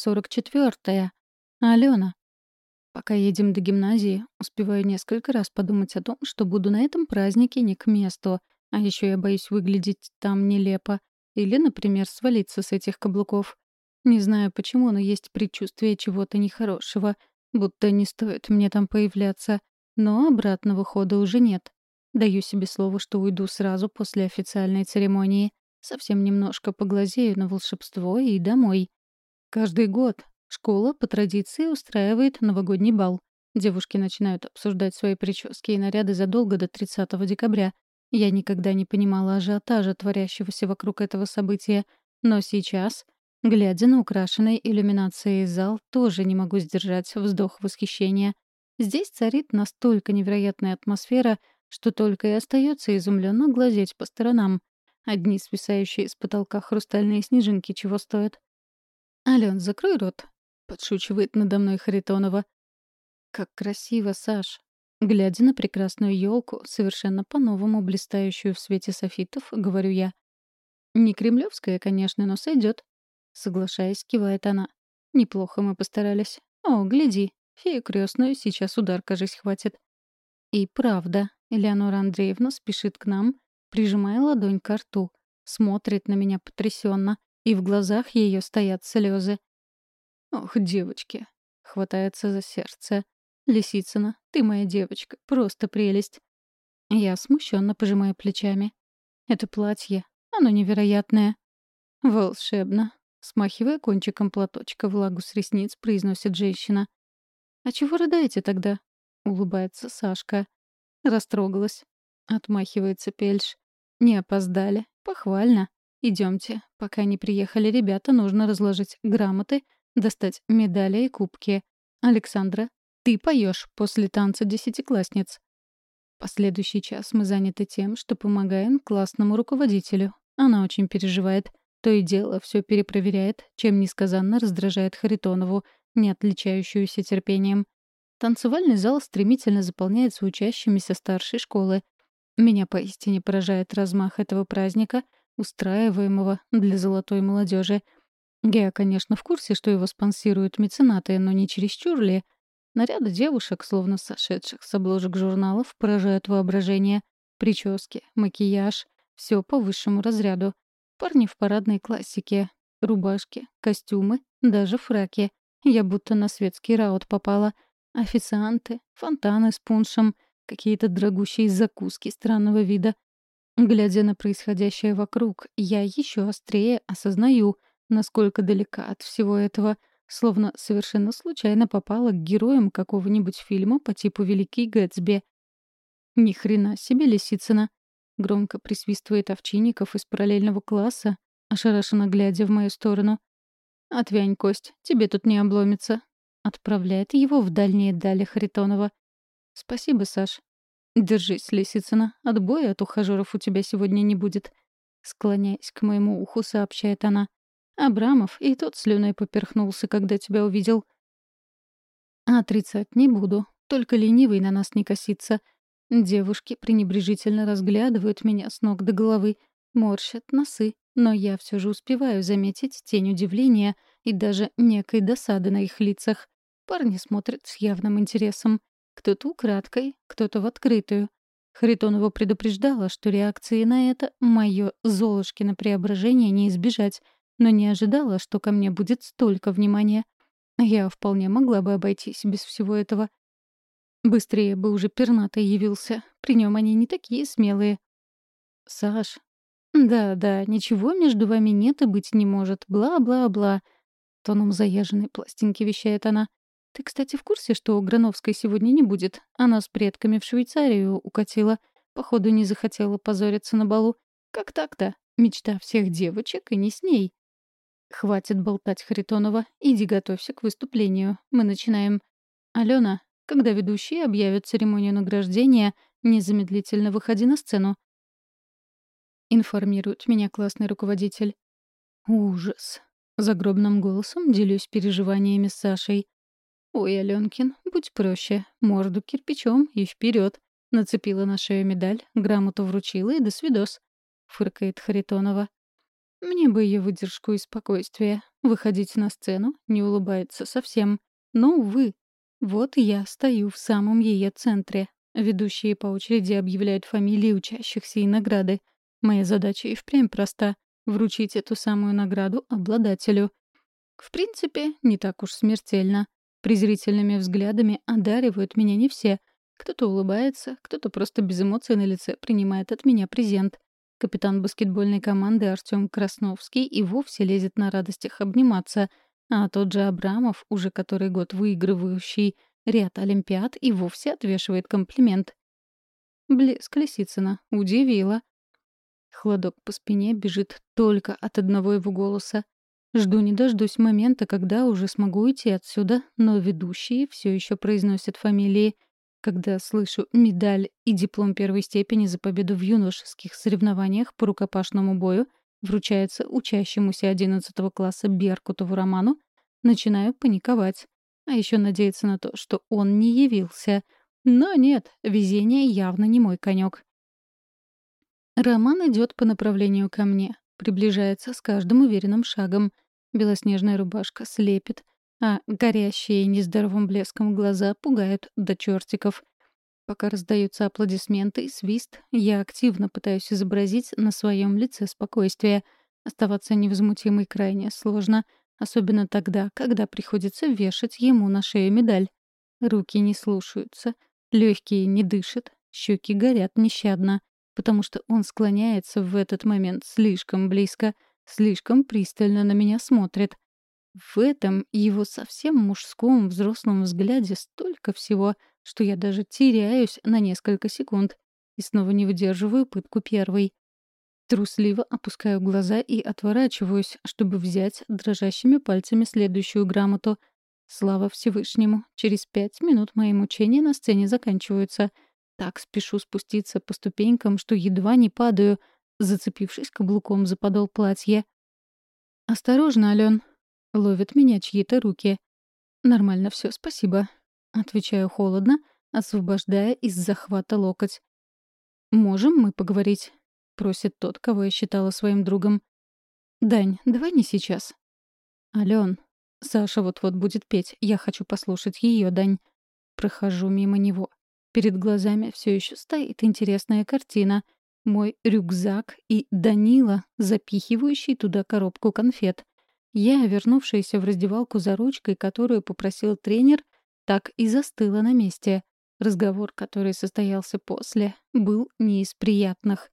сорок четвертая. Алена. Пока едем до гимназии, успеваю несколько раз подумать о том, что буду на этом празднике не к месту, а еще я боюсь выглядеть там нелепо. Или, например, свалиться с этих каблуков. Не знаю почему, но есть предчувствие чего-то нехорошего, будто не стоит мне там появляться. Но обратного хода уже нет. Даю себе слово, что уйду сразу после официальной церемонии. Совсем немножко поглазею на волшебство и домой. Каждый год школа по традиции устраивает новогодний бал. Девушки начинают обсуждать свои прически и наряды задолго до 30 декабря. Я никогда не понимала ажиотажа, творящегося вокруг этого события. Но сейчас, глядя на украшенный иллюминацией зал, тоже не могу сдержать вздох восхищения. Здесь царит настолько невероятная атмосфера, что только и остается изумленно глазеть по сторонам. Одни свисающие с потолка хрустальные снежинки чего стоят. «Ален, закрой рот», — подшучивает надо мной Харитонова. «Как красиво, Саш!» Глядя на прекрасную елку, совершенно по-новому блистающую в свете софитов, говорю я. «Не кремлевская, конечно, но сойдет. Соглашаясь, кивает она. «Неплохо мы постарались. О, гляди, фею крестную сейчас удар, кажись, хватит». И правда, Элеонора Андреевна спешит к нам, прижимая ладонь к рту, смотрит на меня потрясенно, и в глазах ее стоят слезы. «Ох, девочки!» — хватается за сердце. «Лисицына, ты моя девочка, просто прелесть!» Я смущенно пожимаю плечами. «Это платье, оно невероятное!» «Волшебно!» — смахивая кончиком платочка влагу с ресниц, произносит женщина. «А чего рыдаете тогда?» — улыбается Сашка. Растрогалась. Отмахивается Пельш. Не опоздали. Похвально. Идемте. Пока не приехали ребята, нужно разложить грамоты, достать медали и кубки. Александра, ты поешь после танца десятиклассниц. Последующий час мы заняты тем, что помогаем классному руководителю. Она очень переживает. То и дело все перепроверяет, чем несказанно раздражает Харитонову, не отличающуюся терпением. Танцевальный зал стремительно заполняется учащимися старшей школы. Меня поистине поражает размах этого праздника, устраиваемого для золотой молодежи. Я, конечно, в курсе, что его спонсируют меценаты, но не чересчур ли? Наряды девушек, словно сошедших с обложек журналов, поражают воображение. Прически, макияж — все по высшему разряду. Парни в парадной классике. Рубашки, костюмы, даже фраки. Я будто на светский раут попала — Официанты, фонтаны с пуншем, какие-то дорогущие закуски странного вида. Глядя на происходящее вокруг, я еще острее осознаю, насколько далека от всего этого, словно совершенно случайно попала к героям какого-нибудь фильма по типу «Великий Гэтсби». Ни хрена себе, Лисицына. Громко присвистывает Овчинников из параллельного класса, ошарашенно глядя в мою сторону. «Отвянь, Кость, тебе тут не обломится. Отправляет его в дальние дали Харитонова. «Спасибо, Саш». «Держись, Лисицына. Отбоя от ухажеров у тебя сегодня не будет». Склоняясь к моему уху, сообщает она. «Абрамов и тот слюной поперхнулся, когда тебя увидел». «Отрицать не буду. Только ленивый на нас не косится. Девушки пренебрежительно разглядывают меня с ног до головы, морщат носы, но я все же успеваю заметить тень удивления и даже некой досады на их лицах. Парни смотрят с явным интересом. Кто-то украдкой, кто-то в открытую. Харитонова предупреждала, что реакции на это мое Золушкино преображение не избежать, но не ожидала, что ко мне будет столько внимания. Я вполне могла бы обойтись без всего этого. Быстрее бы уже пернатый явился. При нем они не такие смелые. «Саш». «Да-да, ничего между вами нет и быть не может. Бла-бла-бла». Тоном заезженной пластинки вещает она. Ты, кстати, в курсе, что Грановской сегодня не будет? Она с предками в Швейцарию укатила. Походу, не захотела позориться на балу. Как так-то? Мечта всех девочек и не с ней. Хватит болтать, Харитонова. Иди готовься к выступлению. Мы начинаем. Алена, когда ведущие объявят церемонию награждения, незамедлительно выходи на сцену. Информирует меня классный руководитель. Ужас. Загробным голосом делюсь переживаниями с Сашей. «Ой, Аленкин, будь проще. Морду кирпичом и вперед. Нацепила на шею медаль, грамоту вручила и до свидос», — фыркает Харитонова. Мне бы ее выдержку и спокойствие. Выходить на сцену, не улыбается совсем. Но, увы, вот я стою в самом ее центре. Ведущие по очереди объявляют фамилии учащихся и награды. Моя задача и впрямь проста — вручить эту самую награду обладателю. В принципе, не так уж смертельно. Презрительными взглядами одаривают меня не все. Кто-то улыбается, кто-то просто без эмоций на лице принимает от меня презент. Капитан баскетбольной команды Артём Красновский и вовсе лезет на радостях обниматься, а тот же Абрамов, уже который год выигрывающий ряд Олимпиад, и вовсе отвешивает комплимент. Блеск Лисицына. Удивила. Хладок по спине бежит только от одного его голоса. Жду не дождусь момента, когда уже смогу уйти отсюда, но ведущие все еще произносят фамилии. Когда слышу медаль и диплом первой степени за победу в юношеских соревнованиях по рукопашному бою вручается учащемуся 11 класса Беркутову Роману, начинаю паниковать. А еще надеяться на то, что он не явился. Но нет, везение явно не мой конек. Роман идет по направлению ко мне, приближается с каждым уверенным шагом. Белоснежная рубашка слепит, а горящие нездоровым блеском глаза пугают до чертиков. Пока раздаются аплодисменты и свист, я активно пытаюсь изобразить на своем лице спокойствие. Оставаться невозмутимой крайне сложно, особенно тогда, когда приходится вешать ему на шею медаль. Руки не слушаются, легкие не дышат, щеки горят нещадно, потому что он склоняется в этот момент слишком близко, слишком пристально на меня смотрит — в этом его совсем мужском взрослом взгляде столько всего, что я даже теряюсь на несколько секунд и снова не выдерживаю пытку первой. Трусливо опускаю глаза и отворачиваюсь, чтобы взять дрожащими пальцами следующую грамоту. Слава Всевышнему, через пять минут мои мучения на сцене заканчиваются. Так спешу спуститься по ступенькам, что едва не падаю, зацепившись каблуком за подол платья. «Осторожно, Ален, Ловят меня чьи-то руки. «Нормально все, спасибо». Отвечаю холодно, освобождая из захвата локоть. «Можем мы поговорить?» — просит тот, кого я считала своим другом. «Дань, давай не сейчас». «Алён, Саша вот-вот будет петь. Я хочу послушать ее, Дань». Прохожу мимо него. Перед глазами все еще стоит интересная картина. Мой рюкзак и Данила, запихивающий туда коробку конфет. Я, вернувшаяся в раздевалку за ручкой, которую попросил тренер, так и застыла на месте. Разговор, который состоялся после, был не из приятных.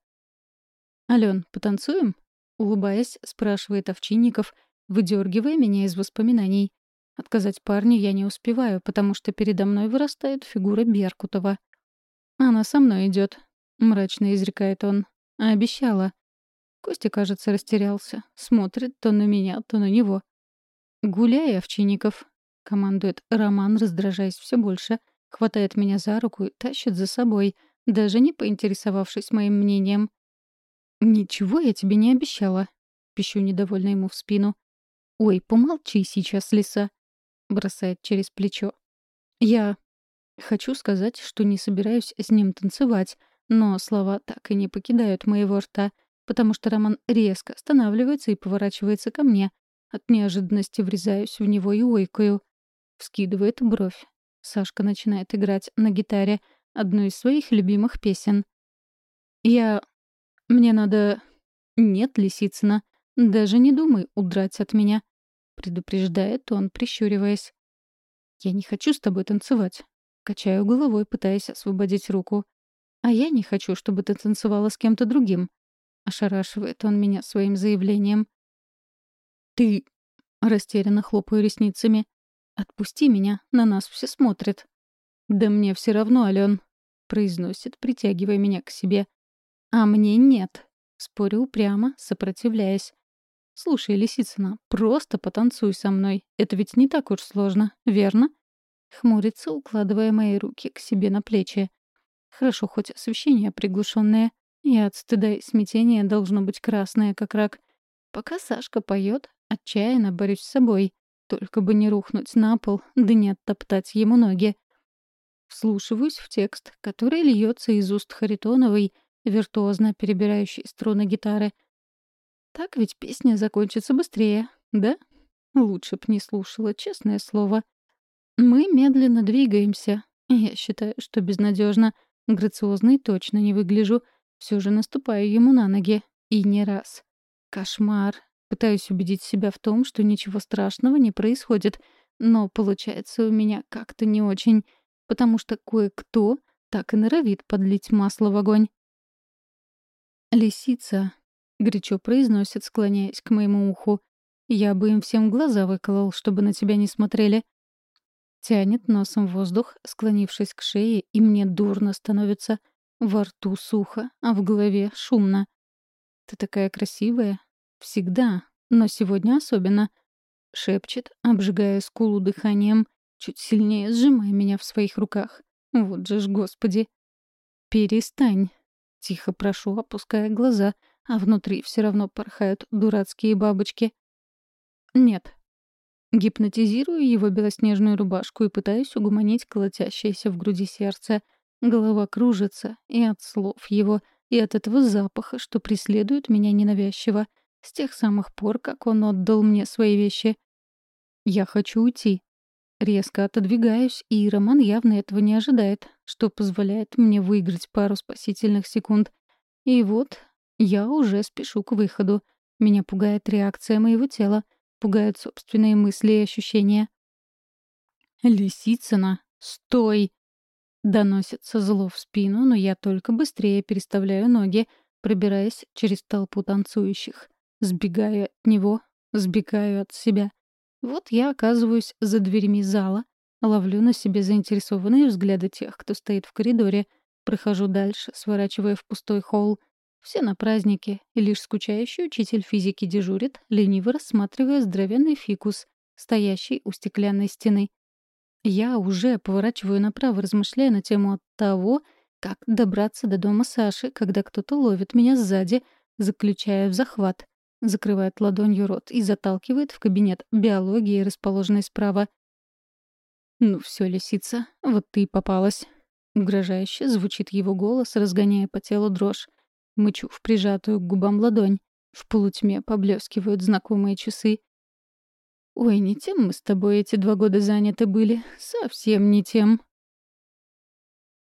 «Алён, потанцуем?» — улыбаясь, спрашивает Овчинников, выдергивая меня из воспоминаний. Отказать парню я не успеваю, потому что передо мной вырастает фигура Беркутова. «Она со мной идет, мрачно изрекает он. «Обещала». Костя, кажется, растерялся. Смотрит то на меня, то на него. «Гуляй, Овчинников», — командует Роман, раздражаясь все больше, хватает меня за руку и тащит за собой, даже не поинтересовавшись моим мнением. «Ничего я тебе не обещала», — пищу недовольно ему в спину. «Ой, помолчи сейчас, лиса», — бросает через плечо. «Я хочу сказать, что не собираюсь с ним танцевать, но слова так и не покидают моего рта — потому что Роман резко останавливается и поворачивается ко мне. От неожиданности врезаюсь в него и ойкаю. Вскидывает бровь. Сашка начинает играть на гитаре одну из своих любимых песен. «Я... Мне надо... Нет, Лисицына, даже не думай удрать от меня», — предупреждает он, прищуриваясь. «Я не хочу с тобой танцевать». Качаю головой, пытаясь освободить руку. «А я не хочу, чтобы ты танцевала с кем-то другим. Ошарашивает он меня своим заявлением. «Ты...» — растерянно хлопаю ресницами. «Отпусти меня, на нас все смотрят». «Да мне все равно, Ален», — произносит, притягивая меня к себе. «А мне нет», — спорю упрямо, сопротивляясь. «Слушай, Лисицына, просто потанцуй со мной. Это ведь не так уж сложно, верно?» Хмурится, укладывая мои руки к себе на плечи. Хорошо, хоть освещение приглушенное. И от стыда и смятения должно быть красное, как рак. Пока Сашка поет, отчаянно борюсь с собой. Только бы не рухнуть на пол, да не оттоптать ему ноги. Вслушиваюсь в текст, который льется из уст Харитоновой, виртуозно перебирающей струны гитары. Так ведь песня закончится быстрее, да? Лучше б не слушала, честное слово. Мы медленно двигаемся. Я считаю, что безнадежно. Грациозной точно не выгляжу. Все же наступаю ему на ноги. И не раз. Кошмар. Пытаюсь убедить себя в том, что ничего страшного не происходит. Но получается у меня как-то не очень. Потому что кое-кто так и норовит подлить масло в огонь. «Лисица», — горячо произносит, склоняясь к моему уху. «Я бы им всем глаза выколол, чтобы на тебя не смотрели». Тянет носом воздух, склонившись к шее, и мне дурно становится. Во рту сухо, а в голове шумно. «Ты такая красивая. Всегда. Но сегодня особенно», — шепчет, обжигая скулу дыханием, чуть сильнее сжимая меня в своих руках. Вот же ж, господи. «Перестань», — тихо прошу, опуская глаза, а внутри все равно порхают дурацкие бабочки. «Нет», Гипнотизирую его белоснежную рубашку и пытаюсь угомонить колотящееся в груди сердце. Голова кружится и от слов его, и от этого запаха, что преследует меня ненавязчиво, с тех самых пор, как он отдал мне свои вещи. Я хочу уйти. Резко отодвигаюсь, и Роман явно этого не ожидает, что позволяет мне выиграть пару спасительных секунд. И вот я уже спешу к выходу. Меня пугает реакция моего тела — Пугают собственные мысли и ощущения. «Лисицына, стой!» Доносится зло в спину, но я только быстрее переставляю ноги, пробираясь через толпу танцующих. Сбегаю от него, сбегаю от себя. Вот я оказываюсь за дверьми зала, ловлю на себе заинтересованные взгляды тех, кто стоит в коридоре, прохожу дальше, сворачивая в пустой холл. Все на празднике, и лишь скучающий учитель физики дежурит, лениво рассматривая здоровенный фикус, стоящий у стеклянной стены. Я уже поворачиваю направо, размышляя на тему того, как добраться до дома Саши, когда кто-то ловит меня сзади, заключая в захват, закрывает ладонью рот и заталкивает в кабинет биологии, расположенный справа. «Ну все, лисица, вот ты и попалась». Угрожающе звучит его голос, разгоняя по телу дрожь. Мычу в прижатую к губам ладонь. В полутьме поблескивают знакомые часы. «Ой, не тем мы с тобой эти два года заняты были. Совсем не тем»,